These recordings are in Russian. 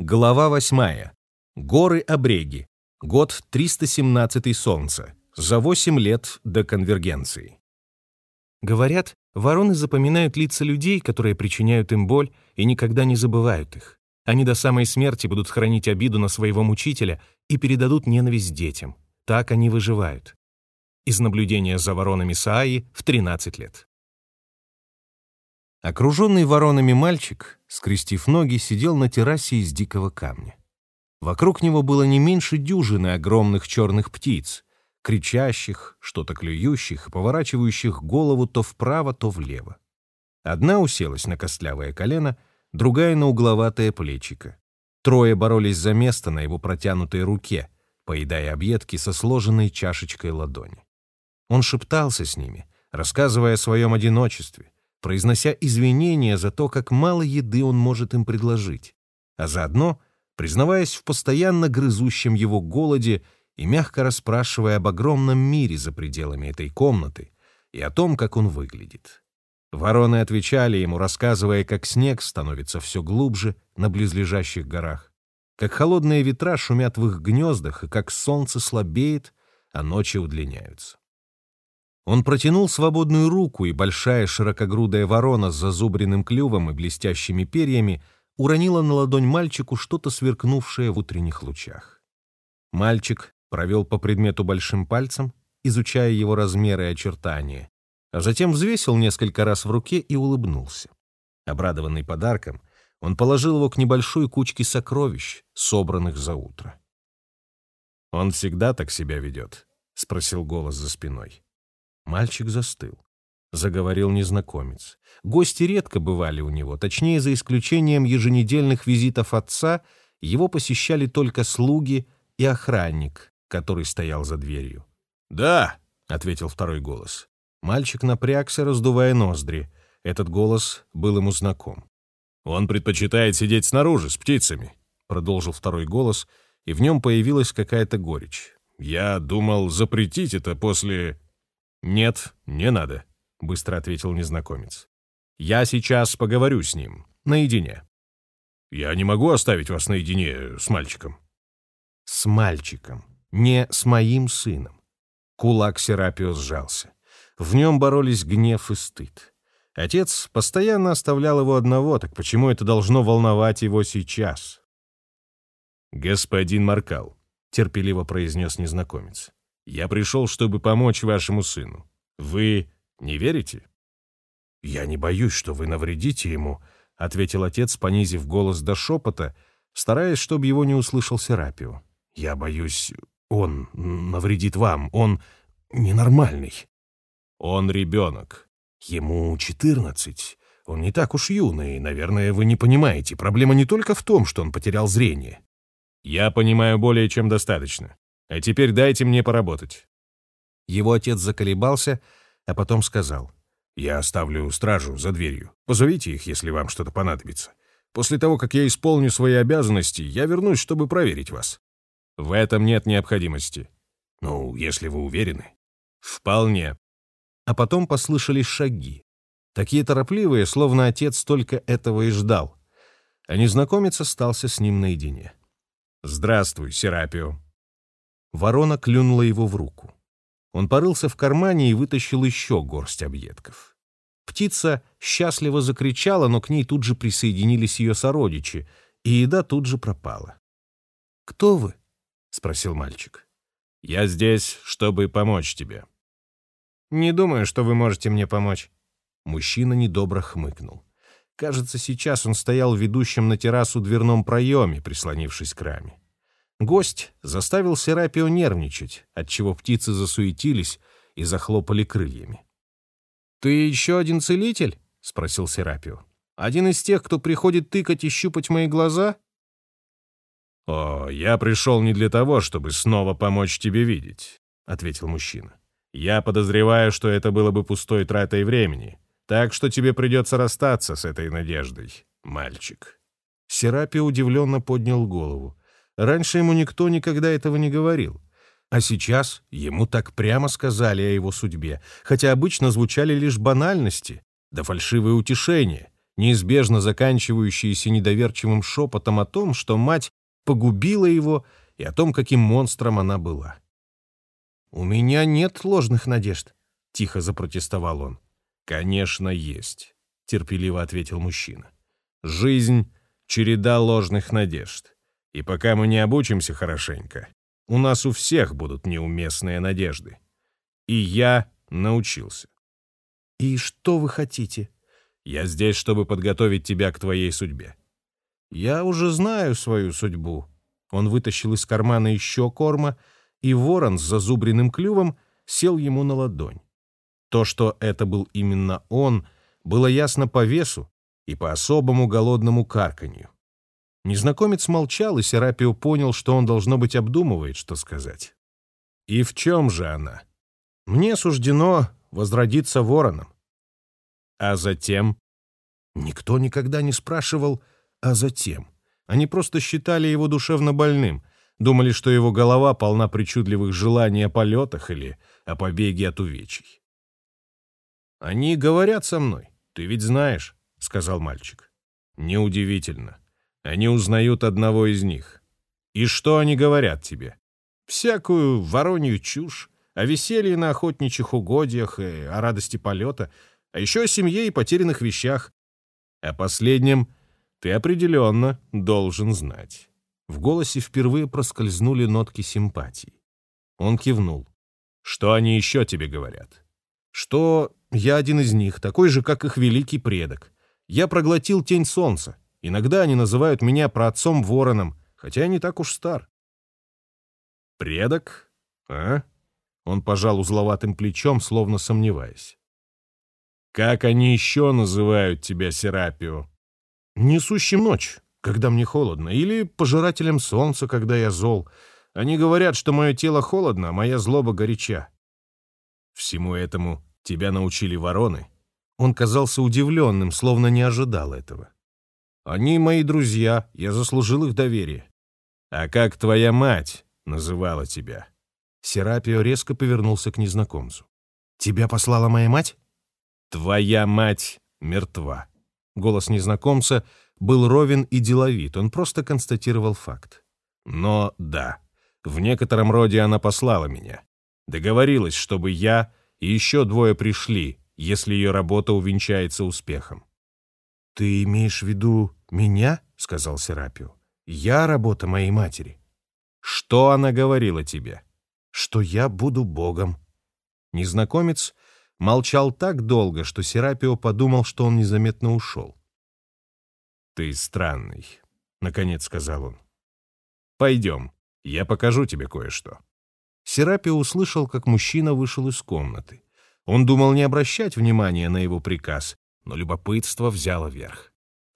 Глава 8. Горы-обреги. Год 317 Солнца. За 8 лет до конвергенции. Говорят, вороны запоминают лица людей, которые причиняют им боль, и никогда не забывают их. Они до самой смерти будут хранить обиду на своего мучителя и передадут ненависть детям. Так они выживают. Из наблюдения за воронами Сааи в 13 лет. Окруженный воронами мальчик, скрестив ноги, сидел на террасе из дикого камня. Вокруг него было не меньше дюжины огромных черных птиц, кричащих, что-то клюющих и поворачивающих голову то вправо, то влево. Одна уселась на костлявое колено, другая — на угловатое плечико. Трое боролись за место на его протянутой руке, поедая объедки со сложенной чашечкой ладони. Он шептался с ними, рассказывая о своем одиночестве — произнося извинения за то, как мало еды он может им предложить, а заодно признаваясь в постоянно грызущем его голоде и мягко расспрашивая об огромном мире за пределами этой комнаты и о том, как он выглядит. Вороны отвечали ему, рассказывая, как снег становится все глубже на близлежащих горах, как холодные ветра шумят в их гнездах и как солнце слабеет, а ночи удлиняются. Он протянул свободную руку, и большая широкогрудая ворона с зазубренным клювом и блестящими перьями уронила на ладонь мальчику что-то сверкнувшее в утренних лучах. Мальчик провел по предмету большим пальцем, изучая его размеры и очертания, а затем взвесил несколько раз в руке и улыбнулся. Обрадованный подарком, он положил его к небольшой кучке сокровищ, собранных за утро. «Он всегда так себя ведет?» — спросил голос за спиной. Мальчик застыл. Заговорил незнакомец. Гости редко бывали у него, точнее, за исключением еженедельных визитов отца, его посещали только слуги и охранник, который стоял за дверью. «Да», — ответил второй голос. Мальчик напрягся, раздувая ноздри. Этот голос был ему знаком. «Он предпочитает сидеть снаружи, с птицами», — продолжил второй голос, и в нем появилась какая-то горечь. «Я думал запретить это после...» «Нет, не надо», — быстро ответил незнакомец. «Я сейчас поговорю с ним, наедине». «Я не могу оставить вас наедине с мальчиком». «С мальчиком, не с моим сыном». Кулак Серапио сжался. В нем боролись гнев и стыд. Отец постоянно оставлял его одного, так почему это должно волновать его сейчас? «Господин Маркал», — терпеливо произнес незнакомец, я пришел, чтобы помочь вашему сыну. Вы не верите?» «Я не боюсь, что вы навредите ему», — ответил отец, понизив голос до шепота, стараясь, чтобы его не услышал Серапио. «Я боюсь, он навредит вам, он ненормальный». «Он ребенок. Ему четырнадцать. Он не так уж юный, наверное, вы не понимаете. Проблема не только в том, что он потерял зрение. Я понимаю более чем достаточно. А теперь дайте мне поработать». Его отец заколебался, а потом сказал. «Я оставлю стражу за дверью. Позовите их, если вам что-то понадобится. После того, как я исполню свои обязанности, я вернусь, чтобы проверить вас». «В этом нет необходимости». «Ну, если вы уверены». «Вполне». А потом послышались шаги. Такие торопливые, словно отец только этого и ждал. А незнакомец остался с ним наедине. «Здравствуй, Серапио», Ворона клюнула его в руку. Он порылся в кармане и вытащил еще горсть объедков. Птица счастливо закричала, но к ней тут же присоединились ее сородичи, и еда тут же пропала. «Кто вы?» — спросил мальчик. «Я здесь, чтобы помочь тебе». «Не думаю, что вы можете мне помочь». Мужчина недобро хмыкнул. Кажется, сейчас он стоял ведущим на террасу дверном проеме, прислонившись к раме. Гость заставил Серапио нервничать, отчего птицы засуетились и захлопали крыльями. «Ты еще один целитель?» — спросил Серапио. «Один из тех, кто приходит тыкать и щупать мои глаза?» «О, я пришел не для того, чтобы снова помочь тебе видеть», — ответил мужчина. «Я подозреваю, что это было бы пустой тратой времени, так что тебе придется расстаться с этой надеждой, мальчик». Серапио удивленно поднял голову. Раньше ему никто никогда этого не говорил. А сейчас ему так прямо сказали о его судьбе, хотя обычно звучали лишь банальности, да фальшивые утешения. неизбежно заканчивающиеся недоверчивым шепотом о том, что мать погубила его и о том, каким монстром она была. «У меня нет ложных надежд», — тихо запротестовал он. «Конечно, есть», — терпеливо ответил мужчина. «Жизнь — череда ложных надежд. И пока мы не обучимся хорошенько, у нас у всех будут неуместные надежды. И я научился». «И что вы хотите?» «Я здесь, чтобы подготовить тебя к твоей судьбе». «Я уже знаю свою судьбу». Он вытащил из кармана еще корма, и ворон с зазубренным клювом сел ему на ладонь. То, что это был именно он, было ясно по весу и по особому голодному карканью. Незнакомец молчал, и Серапио понял, что он, должно быть, обдумывает, что сказать. «И в чем же она? Мне суждено возродиться вороном. А затем? Никто никогда не спрашивал «а затем?». Они просто считали его душевно больным, думали, что его голова полна причудливых желаний о полетах или о побеге от увечий. «Они говорят со мной, ты ведь знаешь», — сказал мальчик. «Неудивительно. Они узнают одного из них. И что они говорят тебе? Всякую воронью чушь, о веселье на охотничьих угодьях и о радости полета, а еще о семье и потерянных вещах. О последнем ты определенно должен знать». В голосе впервые проскользнули нотки симпатии. Он кивнул. «Что они еще тебе говорят?» «Что я один из них, такой же, как их великий предок. Я проглотил тень солнца. Иногда они называют меня праотцом вороном, хотя я не так уж стар». «Предок? А?» Он пожал узловатым плечом, словно сомневаясь. «Как они еще называют тебя, Серапио?» «Несущим ночь, когда мне холодно, или пожирателем солнца, когда я зол. Они говорят, что мое тело холодно, а моя злоба горяча». Всему этому тебя научили вороны?» Он казался удивленным, словно не ожидал этого. «Они мои друзья, я заслужил их доверие». «А как твоя мать называла тебя?» Серапио резко повернулся к незнакомцу. «Тебя послала моя мать?» «Твоя мать мертва». Голос незнакомца был ровен и деловит, он просто констатировал факт. «Но да, в некотором роде она послала меня. Договорилась, чтобы я и еще двое пришли, если ее работа увенчается успехом». «Ты имеешь в виду меня?» — сказал Серапио. «Я работа моей матери». «Что она говорила тебе?» «Что я буду богом». Незнакомец молчал так долго, что Серапио подумал, что он незаметно ушел. «Ты странный», — наконец сказал он. «Пойдем, я покажу тебе кое-что». Серапио услышал, как мужчина вышел из комнаты. Он думал не обращать внимания на его приказ, но любопытство взяло верх.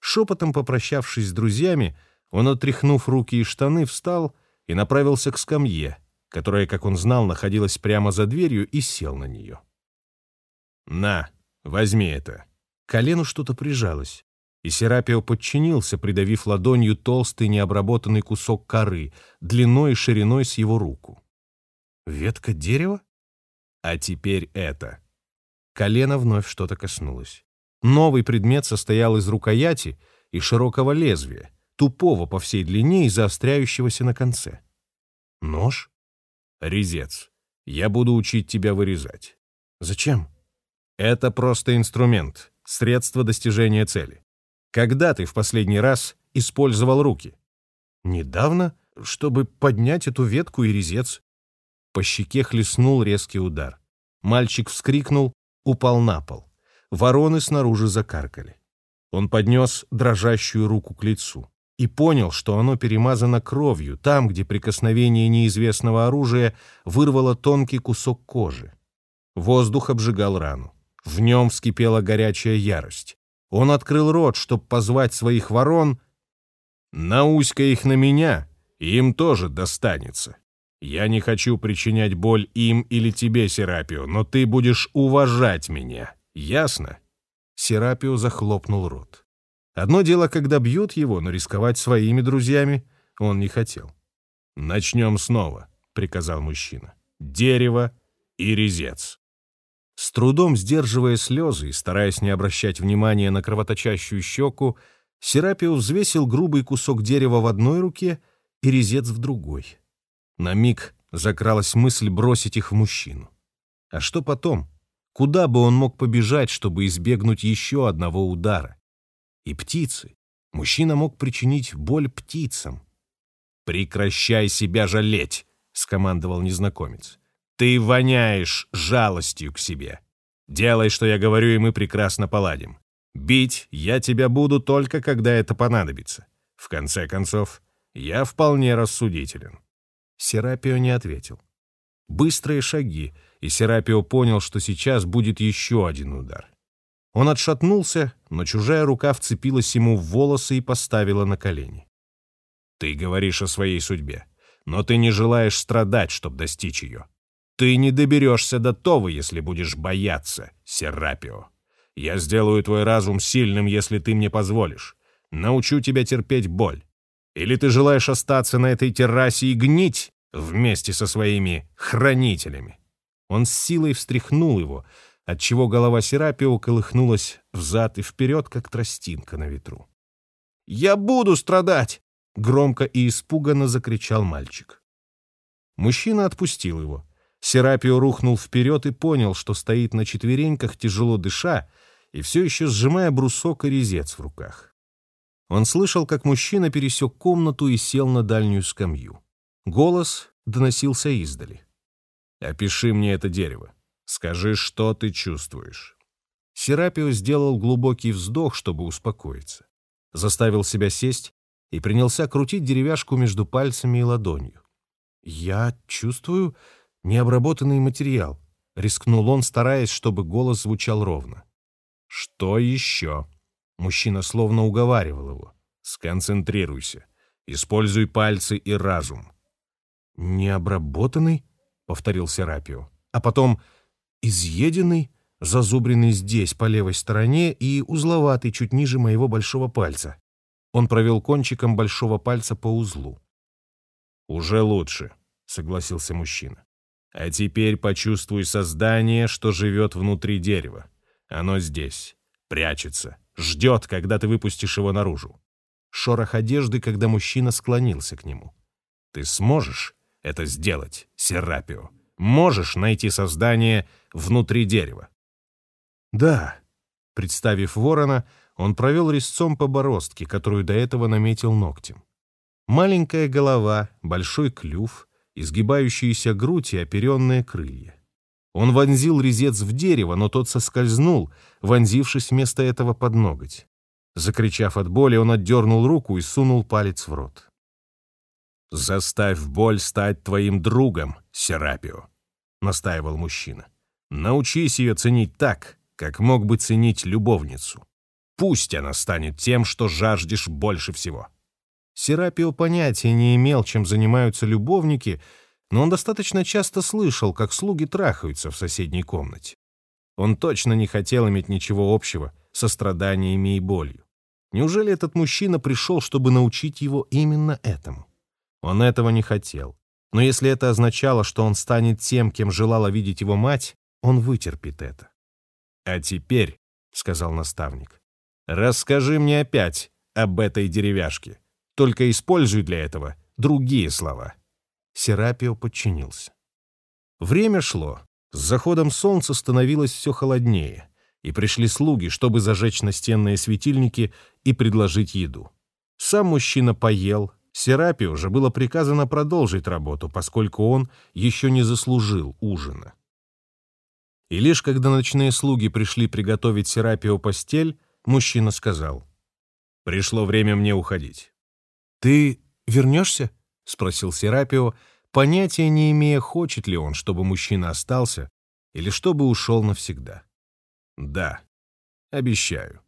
Шепотом попрощавшись с друзьями, он, отряхнув руки и штаны, встал и направился к скамье, которая, как он знал, находилась прямо за дверью, и сел на нее. «На, возьми это». Колену что-то прижалось, и Серапио подчинился, придавив ладонью толстый необработанный кусок коры, длиной и шириной с его руку. Ветка дерева? А теперь это. Колено вновь что-то коснулось. Новый предмет состоял из рукояти и широкого лезвия, тупого по всей длине и заостряющегося на конце. Нож? Резец. Я буду учить тебя вырезать. Зачем? Это просто инструмент, средство достижения цели. Когда ты в последний раз использовал руки? Недавно, чтобы поднять эту ветку и резец. По щеке хлестнул резкий удар. Мальчик вскрикнул, упал на пол. Вороны снаружи закаркали. Он поднес дрожащую руку к лицу и понял, что оно перемазано кровью, там, где прикосновение неизвестного оружия вырвало тонкий кусок кожи. Воздух обжигал рану. В нем вскипела горячая ярость. Он открыл рот, чтобы позвать своих ворон. «Науська их на меня, им тоже достанется». Я не хочу причинять боль им или тебе, Серапио, но ты будешь уважать меня. Ясно?» Серапио захлопнул рот. Одно дело, когда бьют его, но рисковать своими друзьями он не хотел. «Начнем снова», — приказал мужчина. «Дерево и резец». С трудом сдерживая слезы и стараясь не обращать внимания на кровоточащую щеку, Серапио взвесил грубый кусок дерева в одной руке и резец в другой. На миг закралась мысль бросить их в мужчину. А что потом? Куда бы он мог побежать, чтобы избегнуть еще одного удара? И птицы. Мужчина мог причинить боль птицам. «Прекращай себя жалеть!» — скомандовал незнакомец. «Ты воняешь жалостью к себе. Делай, что я говорю, и мы прекрасно поладим. Бить я тебя буду только, когда это понадобится. В конце концов, я вполне рассудителен». Серапио не ответил. Быстрые шаги, и Серапио понял, что сейчас будет еще один удар. Он отшатнулся, но чужая рука вцепилась ему в волосы и поставила на колени. «Ты говоришь о своей судьбе, но ты не желаешь страдать, чтобы достичь ее. Ты не доберешься до того, если будешь бояться, Серапио. Я сделаю твой разум сильным, если ты мне позволишь. Научу тебя терпеть боль. Или ты желаешь остаться на этой террасе и гнить вместе со своими хранителями?» Он с силой встряхнул его, отчего голова Серапио колыхнулась взад и вперед, как тростинка на ветру. «Я буду страдать!» — громко и испуганно закричал мальчик. Мужчина отпустил его. Серапио рухнул вперед и понял, что стоит на четвереньках, тяжело дыша, и все еще сжимая брусок и резец в руках. Он слышал, как мужчина пересек комнату и сел на дальнюю скамью. Голос доносился издали. «Опиши мне это дерево. Скажи, что ты чувствуешь». Серапио сделал глубокий вздох, чтобы успокоиться. Заставил себя сесть и принялся крутить деревяшку между пальцами и ладонью. «Я чувствую необработанный материал», — рискнул он, стараясь, чтобы голос звучал ровно. «Что еще?» Мужчина словно уговаривал его. «Сконцентрируйся. Используй пальцы и разум». «Необработанный?» — повторил Серапио. А потом изъеденный, зазубренный здесь, по левой стороне, и узловатый чуть ниже моего большого пальца. Он провел кончиком большого пальца по узлу. «Уже лучше», — согласился мужчина. «А теперь почувствуй создание, что живет внутри дерева. Оно здесь, прячется, ждет, когда ты выпустишь его наружу». Шорох одежды, когда мужчина склонился к нему. «Ты сможешь это сделать, Серапио?» можешь найти создание внутри дерева. Да, представив ворона, он провел резцом по бороздке, которую до этого наметил ногтем. Маленькая голова, большой клюв, изгибающиеся грудь и оперенные крылья. Он вонзил резец в дерево, но тот соскользнул, вонзившись вместо этого под ноготь. Закричав от боли, он отдернул руку и сунул палец в рот. «Заставь боль стать твоим другом, Серапио», — настаивал мужчина. «Научись ее ценить так, как мог бы ценить любовницу. Пусть она станет тем, что жаждешь больше всего». Серапио понятия не имел, чем занимаются любовники, но он достаточно часто слышал, как слуги трахаются в соседней комнате. Он точно не хотел иметь ничего общего со страданиями и болью. Неужели этот мужчина пришел, чтобы научить его именно этому? Он этого не хотел. Но если это означало, что он станет тем, кем желала видеть его мать, он вытерпит это. «А теперь», — сказал наставник, — «расскажи мне опять об этой деревяшке. Только используй для этого другие слова». Серапио подчинился. Время шло. С заходом солнца становилось все холоднее, и пришли слуги, чтобы зажечь настенные светильники и предложить еду. Сам мужчина поел, Серапи уже было приказано продолжить работу, поскольку он еще не заслужил ужина. И лишь когда ночные слуги пришли приготовить Серапио постель, мужчина сказал, «Пришло время мне уходить». «Ты вернешься?» — спросил Серапио, понятия не имея, хочет ли он, чтобы мужчина остался, или чтобы ушел навсегда. «Да, обещаю».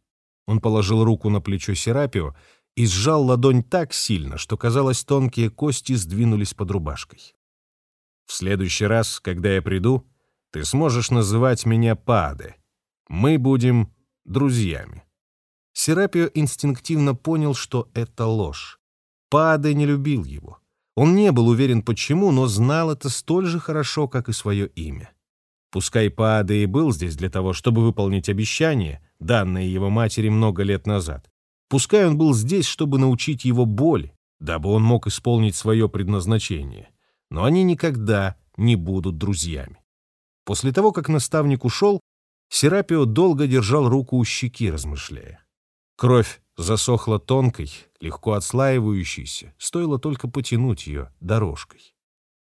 Он положил руку на плечо Серапио и сжал ладонь так сильно, что, казалось, тонкие кости сдвинулись под рубашкой. «В следующий раз, когда я приду, ты сможешь называть меня Паде. Мы будем друзьями». Серапио инстинктивно понял, что это ложь. Паде не любил его. Он не был уверен почему, но знал это столь же хорошо, как и свое имя. Пускай Пааде и был здесь для того, чтобы выполнить обещание, данное его матери много лет назад. Пускай он был здесь, чтобы научить его боли, дабы он мог исполнить свое предназначение. Но они никогда не будут друзьями. После того, как наставник ушел, Серапио долго держал руку у щеки, размышляя. Кровь засохла тонкой, легко отслаивающейся, стоило только потянуть ее дорожкой.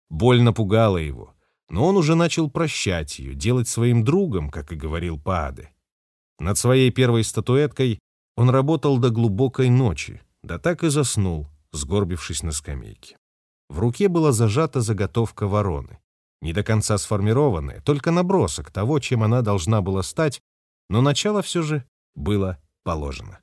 Боль напугала его, но он уже начал прощать ее, делать своим другом, как и говорил Пааде. Над своей первой статуэткой он работал до глубокой ночи, да так и заснул, сгорбившись на скамейке. В руке была зажата заготовка вороны. Не до конца сформированная, только набросок того, чем она должна была стать, но начало все же было положено.